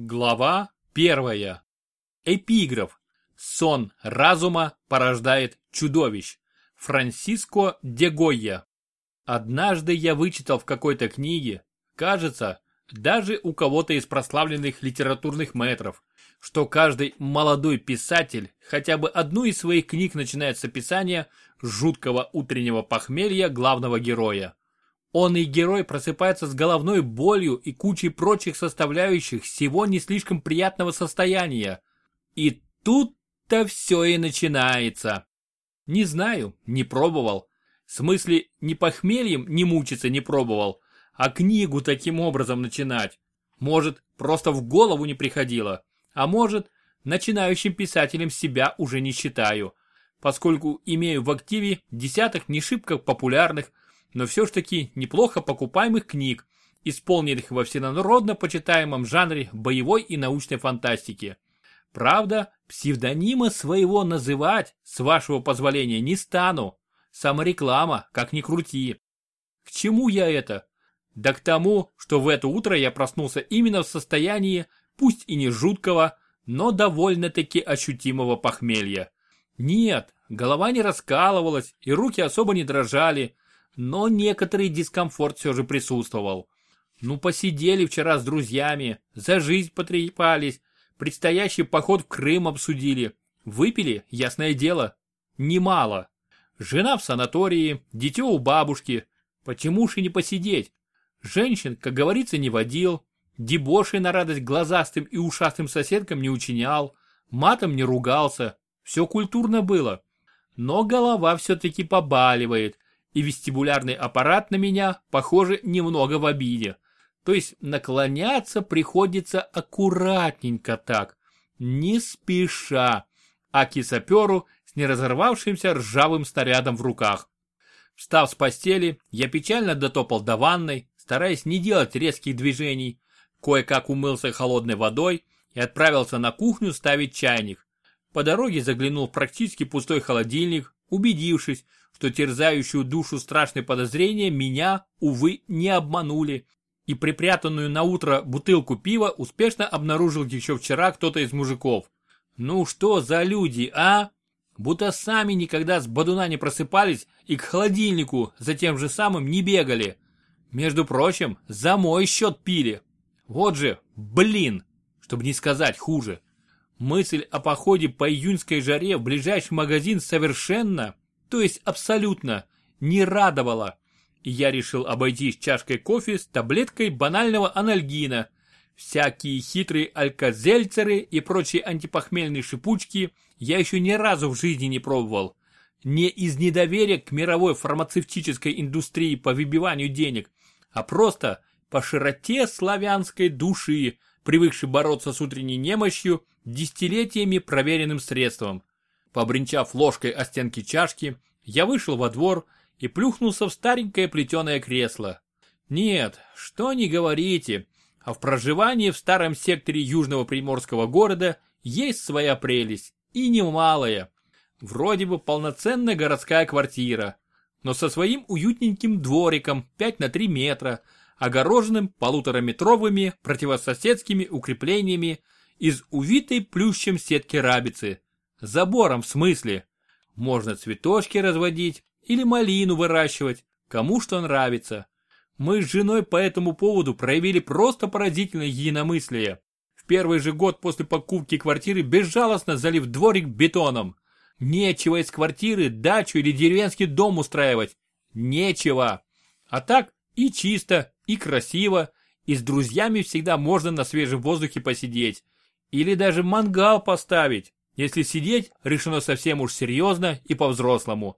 Глава первая. Эпиграф. Сон разума порождает чудовищ. Франсиско де Гойя. Однажды я вычитал в какой-то книге, кажется, даже у кого-то из прославленных литературных мэтров, что каждый молодой писатель хотя бы одну из своих книг начинает с описания жуткого утреннего похмелья главного героя. Он и герой просыпается с головной болью и кучей прочих составляющих всего не слишком приятного состояния. И тут-то все и начинается. Не знаю, не пробовал. В смысле, ни похмельем не мучиться не пробовал, а книгу таким образом начинать. Может, просто в голову не приходило. А может, начинающим писателем себя уже не считаю, поскольку имею в активе десяток не шибко популярных, но все ж таки неплохо покупаемых книг, исполненных во всенародно почитаемом жанре боевой и научной фантастики. Правда, псевдонима своего называть, с вашего позволения, не стану. Самореклама, как ни крути. К чему я это? Да к тому, что в это утро я проснулся именно в состоянии, пусть и не жуткого, но довольно-таки ощутимого похмелья. Нет, голова не раскалывалась и руки особо не дрожали, но некоторый дискомфорт все же присутствовал. Ну посидели вчера с друзьями, за жизнь потрепались, предстоящий поход в Крым обсудили. Выпили, ясное дело, немало. Жена в санатории, дитё у бабушки. Почему ж и не посидеть? Женщин, как говорится, не водил. Дебоши на радость глазастым и ушастым соседкам не учинял. Матом не ругался. Все культурно было. Но голова все-таки побаливает и вестибулярный аппарат на меня, похоже, немного в обиде. То есть наклоняться приходится аккуратненько так, не спеша, а кисаперу с неразорвавшимся ржавым снарядом в руках. Встав с постели, я печально дотопал до ванной, стараясь не делать резких движений, кое-как умылся холодной водой и отправился на кухню ставить чайник. По дороге заглянул в практически пустой холодильник, убедившись, что терзающую душу страшные подозрения меня, увы, не обманули. И припрятанную на утро бутылку пива успешно обнаружил еще вчера кто-то из мужиков. Ну что за люди, а? Будто сами никогда с бадуна не просыпались и к холодильнику за тем же самым не бегали. Между прочим, за мой счет пили. Вот же, блин, чтобы не сказать хуже. Мысль о походе по июньской жаре в ближайший магазин совершенно, то есть абсолютно, не радовала. И я решил обойтись чашкой кофе с таблеткой банального анальгина. Всякие хитрые алькозельцеры и прочие антипохмельные шипучки я еще ни разу в жизни не пробовал. Не из недоверия к мировой фармацевтической индустрии по выбиванию денег, а просто по широте славянской души, привыкшей бороться с утренней немощью десятилетиями проверенным средством. Побренчав ложкой о стенки чашки, я вышел во двор и плюхнулся в старенькое плетеное кресло. Нет, что не говорите, а в проживании в старом секторе южного приморского города есть своя прелесть, и немалая. Вроде бы полноценная городская квартира, но со своим уютненьким двориком 5 на 3 метра, огороженным полутораметровыми противососедскими укреплениями из увитой плющем сетки рабицы. Забором в смысле. Можно цветочки разводить или малину выращивать, кому что нравится. Мы с женой по этому поводу проявили просто поразительное единомыслие. В первый же год после покупки квартиры безжалостно залив дворик бетоном. Нечего из квартиры дачу или деревенский дом устраивать. Нечего. А так и чисто, и красиво, и с друзьями всегда можно на свежем воздухе посидеть. Или даже мангал поставить, если сидеть решено совсем уж серьезно и по-взрослому.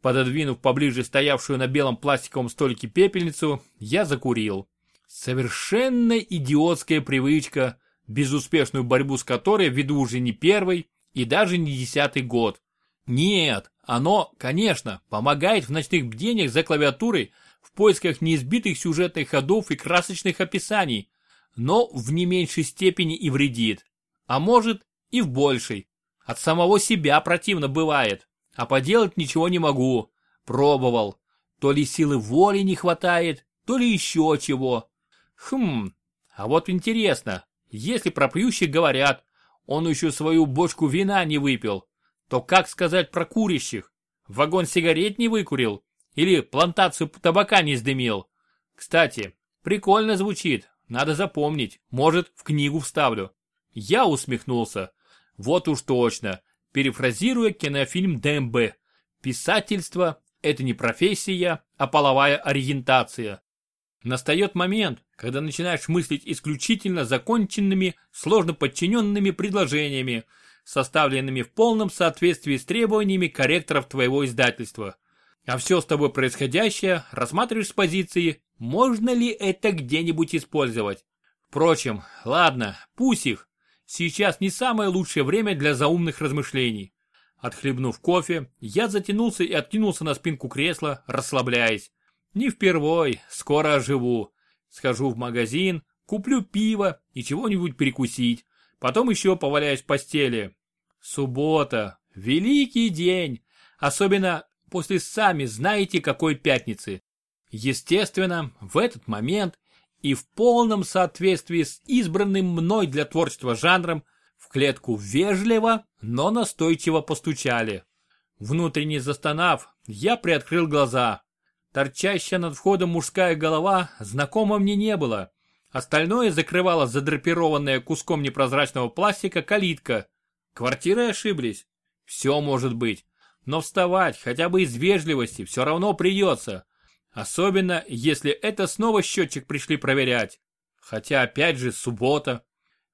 Пододвинув поближе стоявшую на белом пластиковом столике пепельницу, я закурил. Совершенно идиотская привычка, безуспешную борьбу с которой веду уже не первый и даже не десятый год. Нет, оно, конечно, помогает в ночных бдениях за клавиатурой в поисках неизбитых сюжетных ходов и красочных описаний, но в не меньшей степени и вредит. А может и в большей. От самого себя противно бывает, а поделать ничего не могу. Пробовал. То ли силы воли не хватает, то ли еще чего. Хм, а вот интересно, Если про пьющих говорят, он еще свою бочку вина не выпил, то как сказать про курящих? Вагон сигарет не выкурил? Или плантацию табака не сдымил? Кстати, прикольно звучит, надо запомнить, может, в книгу вставлю. Я усмехнулся. Вот уж точно, перефразируя кинофильм ДМБ. Писательство – это не профессия, а половая ориентация. Настает момент, когда начинаешь мыслить исключительно законченными, сложно подчиненными предложениями, составленными в полном соответствии с требованиями корректоров твоего издательства. А все с тобой происходящее рассматриваешь с позиции, можно ли это где-нибудь использовать. Впрочем, ладно, пусть их. Сейчас не самое лучшее время для заумных размышлений. Отхлебнув кофе, я затянулся и откинулся на спинку кресла, расслабляясь. Не впервой, скоро оживу. Схожу в магазин, куплю пиво и чего-нибудь перекусить. Потом еще поваляюсь в постели. Суббота. Великий день. Особенно после сами знаете какой пятницы. Естественно, в этот момент и в полном соответствии с избранным мной для творчества жанром в клетку вежливо, но настойчиво постучали. Внутренне застонав, я приоткрыл глаза. Торчащая над входом мужская голова знакома мне не было. Остальное закрывала задрапированная куском непрозрачного пластика калитка. Квартиры ошиблись. Все может быть. Но вставать хотя бы из вежливости все равно придется. Особенно, если это снова счетчик пришли проверять. Хотя опять же суббота.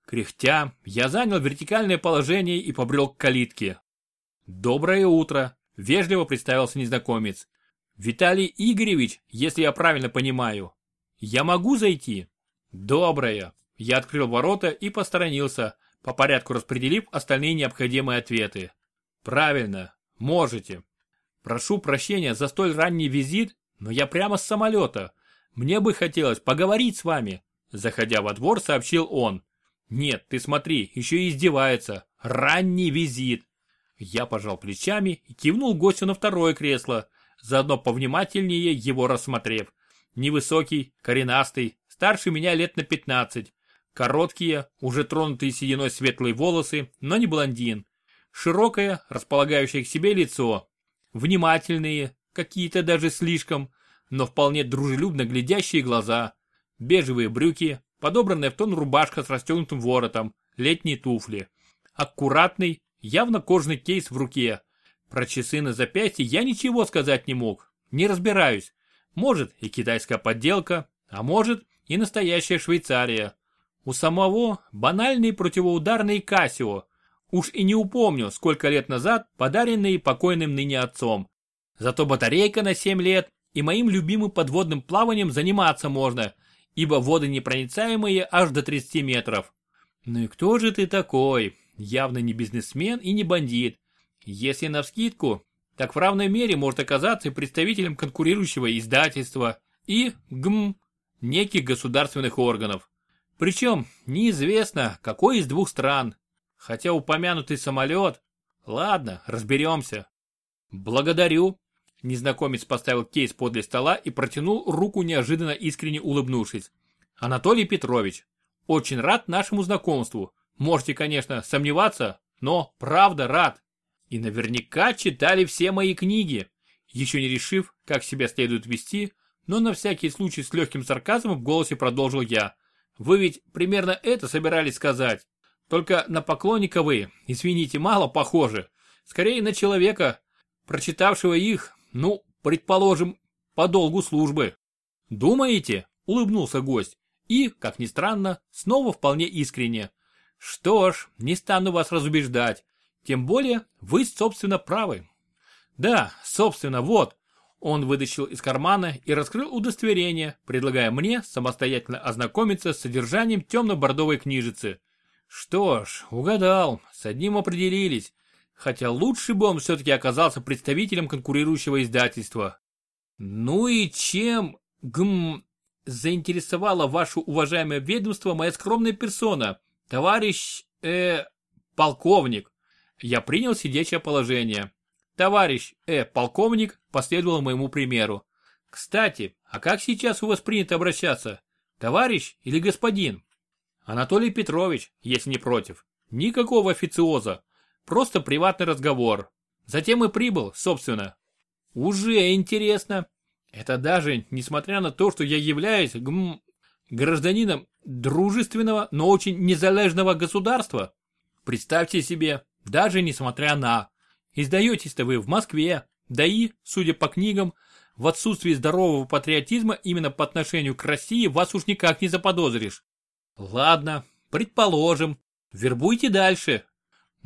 Кряхтя, я занял вертикальное положение и побрел к калитке. «Доброе утро», — вежливо представился незнакомец. Виталий Игоревич, если я правильно понимаю. Я могу зайти? Доброе. Я открыл ворота и посторонился, по порядку распределив остальные необходимые ответы. Правильно, можете. Прошу прощения за столь ранний визит, но я прямо с самолета. Мне бы хотелось поговорить с вами. Заходя во двор, сообщил он. Нет, ты смотри, еще и издевается. Ранний визит. Я пожал плечами и кивнул гостю на второе кресло, заодно повнимательнее его рассмотрев. Невысокий, коренастый, старше меня лет на 15. Короткие, уже тронутые сединой светлые волосы, но не блондин. Широкое, располагающее к себе лицо. Внимательные, какие-то даже слишком, но вполне дружелюбно глядящие глаза. Бежевые брюки, подобранная в тон рубашка с расстегнутым воротом, летние туфли. Аккуратный, явно кожный кейс в руке, про часы на запястье я ничего сказать не мог. Не разбираюсь. Может и китайская подделка, а может и настоящая Швейцария. У самого банальные противоударные Кассио. Уж и не упомню, сколько лет назад подаренные покойным ныне отцом. Зато батарейка на 7 лет, и моим любимым подводным плаванием заниматься можно, ибо воды непроницаемые аж до 30 метров. Ну и кто же ты такой? Явно не бизнесмен и не бандит. Если навскидку, так в равной мере может оказаться и представителем конкурирующего издательства и, гм, неких государственных органов. Причем неизвестно, какой из двух стран. Хотя упомянутый самолет... Ладно, разберемся. Благодарю. Незнакомец поставил кейс подле стола и протянул руку неожиданно искренне улыбнувшись. Анатолий Петрович, очень рад нашему знакомству. Можете, конечно, сомневаться, но правда рад. И наверняка читали все мои книги, еще не решив, как себя следует вести, но на всякий случай с легким сарказмом в голосе продолжил я. Вы ведь примерно это собирались сказать. Только на поклонника вы, извините, мало похожи. Скорее на человека, прочитавшего их, ну, предположим, по долгу службы. Думаете? Улыбнулся гость. И, как ни странно, снова вполне искренне. Что ж, не стану вас разубеждать. Тем более, вы, собственно, правы. Да, собственно, вот. Он вытащил из кармана и раскрыл удостоверение, предлагая мне самостоятельно ознакомиться с содержанием темно-бордовой книжицы. Что ж, угадал, с одним определились. Хотя лучше бы он все-таки оказался представителем конкурирующего издательства. Ну и чем, гм, заинтересовало ваше уважаемое ведомство моя скромная персона, товарищ, э, полковник? Я принял сидячее положение. Товарищ, э, полковник, последовал моему примеру. Кстати, а как сейчас у вас принято обращаться? Товарищ или господин? Анатолий Петрович, если не против. Никакого официоза. Просто приватный разговор. Затем и прибыл, собственно. Уже интересно. Это даже несмотря на то, что я являюсь гм, гражданином дружественного, но очень незалежного государства. Представьте себе, даже несмотря на. Издаетесь-то вы в Москве, да и, судя по книгам, в отсутствии здорового патриотизма именно по отношению к России вас уж никак не заподозришь. Ладно, предположим. Вербуйте дальше.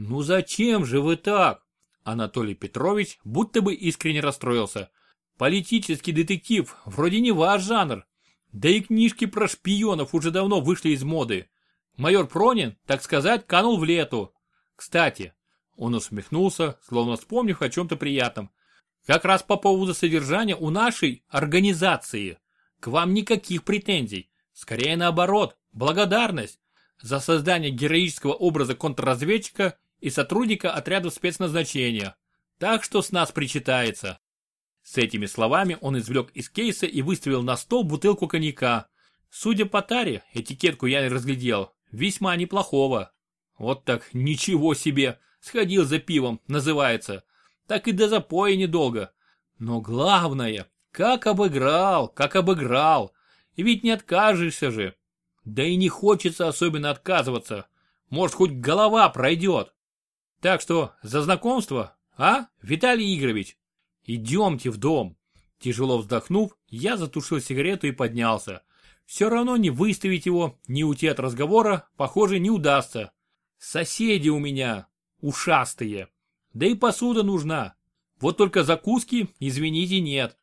Ну зачем же вы так? Анатолий Петрович будто бы искренне расстроился. Политический детектив вроде не ваш жанр. Да и книжки про шпионов уже давно вышли из моды. Майор Пронин, так сказать, канул в лету. Кстати, он усмехнулся, словно вспомнив о чем-то приятном. Как раз по поводу содержания у нашей организации. К вам никаких претензий. Скорее наоборот, благодарность за создание героического образа контрразведчика и сотрудника отряда спецназначения. Так что с нас причитается. С этими словами он извлек из кейса и выставил на стол бутылку коньяка. Судя по таре, этикетку я разглядел, весьма неплохого. Вот так ничего себе, сходил за пивом, называется. Так и до запоя недолго. Но главное, как обыграл, как обыграл. Ведь не откажешься же. Да и не хочется особенно отказываться. Может, хоть голова пройдет. Так что, за знакомство, а, Виталий Игоревич? Идемте в дом. Тяжело вздохнув, я затушил сигарету и поднялся. Все равно не выставить его, не уйти от разговора, похоже, не удастся. Соседи у меня ушастые. Да и посуда нужна. Вот только закуски, извините, нет.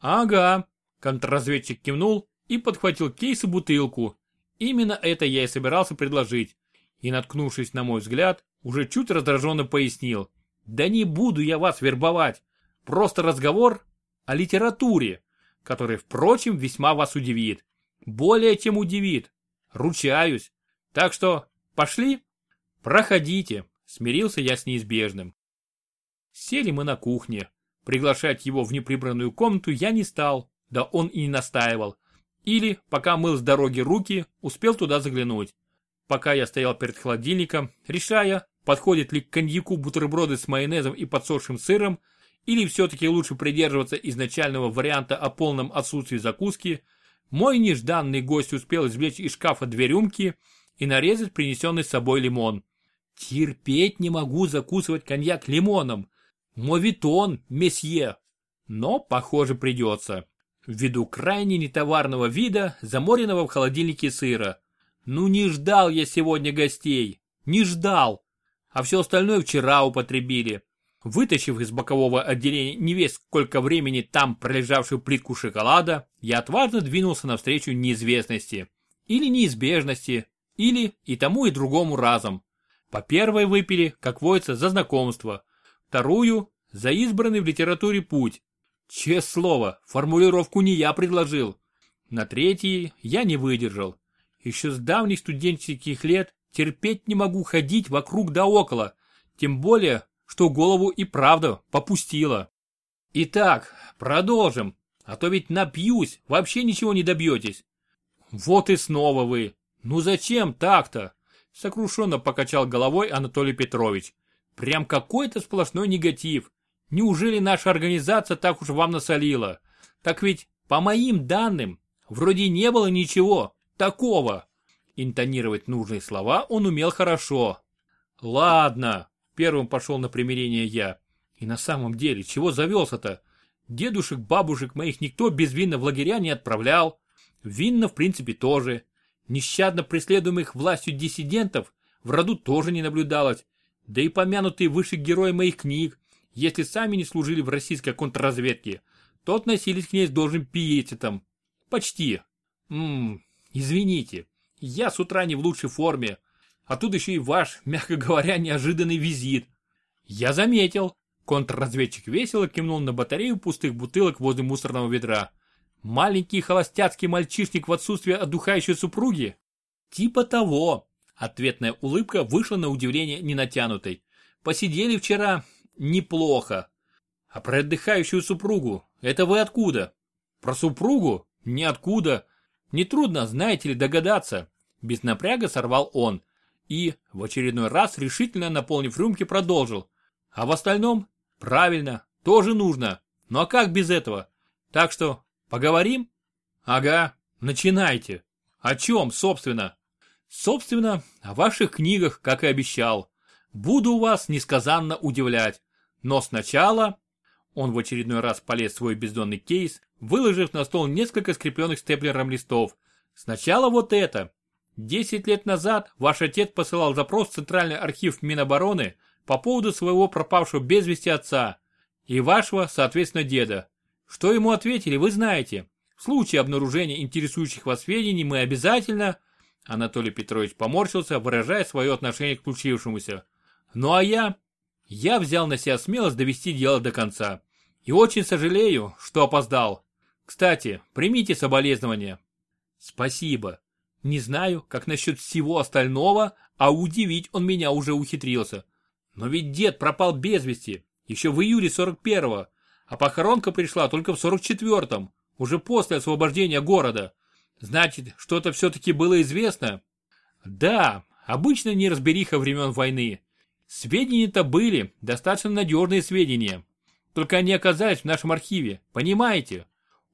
Ага, контрразведчик кивнул и подхватил кейс и бутылку. Именно это я и собирался предложить. И, наткнувшись на мой взгляд, уже чуть раздраженно пояснил. Да не буду я вас вербовать. Просто разговор о литературе, который, впрочем, весьма вас удивит. Более чем удивит. Ручаюсь. Так что, пошли? Проходите. Смирился я с неизбежным. Сели мы на кухне. Приглашать его в неприбранную комнату я не стал, да он и не настаивал. Или, пока мыл с дороги руки, успел туда заглянуть. Пока я стоял перед холодильником, решая, подходит ли к коньяку бутерброды с майонезом и подсохшим сыром, или все-таки лучше придерживаться изначального варианта о полном отсутствии закуски, мой нежданный гость успел извлечь из шкафа две рюмки и нарезать принесенный с собой лимон. Терпеть не могу закусывать коньяк лимоном. Мовитон, месье. Но, похоже, придется. Ввиду крайне нетоварного вида, заморенного в холодильнике сыра. Ну не ждал я сегодня гостей. Не ждал. А все остальное вчера употребили. Вытащив из бокового отделения не весь сколько времени там пролежавшую плитку шоколада, я отважно двинулся навстречу неизвестности. Или неизбежности. Или и тому, и другому разом. По первой выпили, как водится, за знакомство. Вторую – за избранный в литературе путь. Честное слово, формулировку не я предложил. На третьей я не выдержал. Еще с давних студенческих лет терпеть не могу ходить вокруг да около. Тем более, что голову и правда попустила. Итак, продолжим. А то ведь напьюсь, вообще ничего не добьетесь. Вот и снова вы. Ну зачем так-то? Сокрушенно покачал головой Анатолий Петрович. Прям какой-то сплошной негатив. Неужели наша организация так уж вам насолила? Так ведь, по моим данным, вроде не было ничего такого. Интонировать нужные слова он умел хорошо. Ладно, первым пошел на примирение я. И на самом деле, чего завелся-то? Дедушек, бабушек моих никто безвинно в лагеря не отправлял. Винно, в принципе, тоже. Нещадно преследуемых властью диссидентов в роду тоже не наблюдалось, да и помянутые выше герои моих книг, если сами не служили в российской контрразведке, то относились к ней с должным пиететом. Почти. Ммм, извините, я с утра не в лучшей форме, а тут еще и ваш, мягко говоря, неожиданный визит. Я заметил. Контрразведчик весело кивнул на батарею пустых бутылок возле мусорного ведра. Маленький холостяцкий мальчишник в отсутствие отдыхающей супруги? Типа того. Ответная улыбка вышла на удивление ненатянутой. Посидели вчера неплохо. А про отдыхающую супругу, это вы откуда? Про супругу? Ниоткуда. Нетрудно, знаете ли, догадаться. Без напряга сорвал он. И, в очередной раз решительно наполнив рюмки, продолжил. А в остальном, правильно, тоже нужно. Ну а как без этого? Так что, поговорим? Ага, начинайте. О чем, собственно? Собственно, о ваших книгах, как и обещал. Буду вас несказанно удивлять. Но сначала... Он в очередной раз полез в свой бездонный кейс, выложив на стол несколько скрепленных степлером листов. Сначала вот это. Десять лет назад ваш отец посылал запрос в Центральный архив Минобороны по поводу своего пропавшего без вести отца и вашего, соответственно, деда. Что ему ответили, вы знаете. В случае обнаружения интересующих вас сведений мы обязательно... Анатолий Петрович поморщился, выражая свое отношение к случившемуся. Ну а я... Я взял на себя смелость довести дело до конца. И очень сожалею, что опоздал. Кстати, примите соболезнования. Спасибо. Не знаю, как насчет всего остального, а удивить он меня уже ухитрился. Но ведь дед пропал без вести, еще в июле 41-го, а похоронка пришла только в 44-м, уже после освобождения города. Значит, что-то все-таки было известно? Да, обычно неразбериха времен войны. Сведения-то были, достаточно надежные сведения. Только они оказались в нашем архиве, понимаете?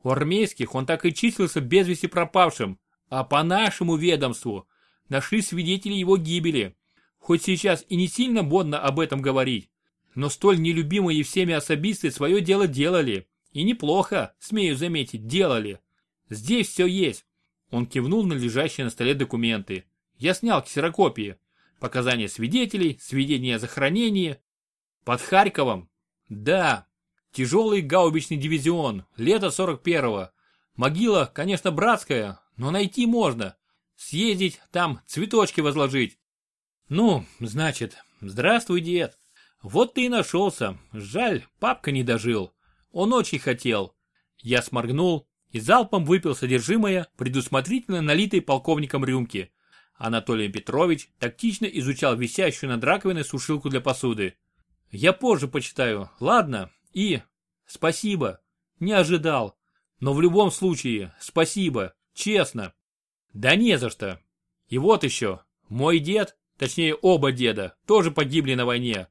У армейских он так и числился без вести пропавшим, а по нашему ведомству нашли свидетелей его гибели. Хоть сейчас и не сильно модно об этом говорить, но столь нелюбимые всеми особисты свое дело делали. И неплохо, смею заметить, делали. Здесь все есть. Он кивнул на лежащие на столе документы. Я снял ксерокопии. Показания свидетелей, сведения о захоронении. Под Харьковом? Да. Тяжелый гаубичный дивизион, лето 41-го. Могила, конечно, братская, но найти можно. Съездить, там цветочки возложить. Ну, значит, здравствуй, дед. Вот ты и нашелся. Жаль, папка не дожил. Он очень хотел. Я сморгнул и залпом выпил содержимое, предусмотрительно налитой полковником рюмки. Анатолий Петрович тактично изучал висящую над раковиной сушилку для посуды. Я позже почитаю, ладно? И спасибо. Не ожидал. Но в любом случае, спасибо. Честно. Да не за что. И вот еще. Мой дед, точнее оба деда, тоже погибли на войне.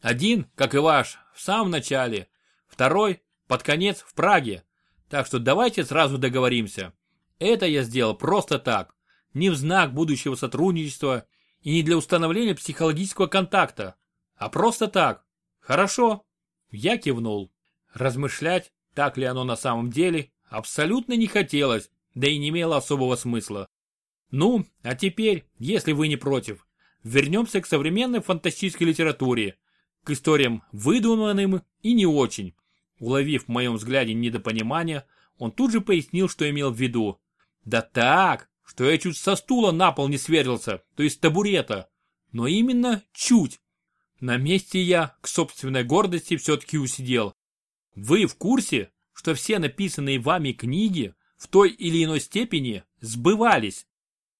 Один, как и ваш, в самом начале. Второй, под конец, в Праге. Так что давайте сразу договоримся. Это я сделал просто так. Не в знак будущего сотрудничества и не для установления психологического контакта. А просто так. Хорошо? Я кивнул. Размышлять, так ли оно на самом деле, абсолютно не хотелось да и не имело особого смысла. Ну, а теперь, если вы не против, вернемся к современной фантастической литературе, к историям выдуманным и не очень. Уловив в моем взгляде недопонимание, он тут же пояснил, что имел в виду. Да так, что я чуть со стула на пол не сверлился, то есть табурета. Но именно чуть. На месте я, к собственной гордости, все-таки усидел. Вы в курсе, что все написанные вами книги в той или иной степени сбывались.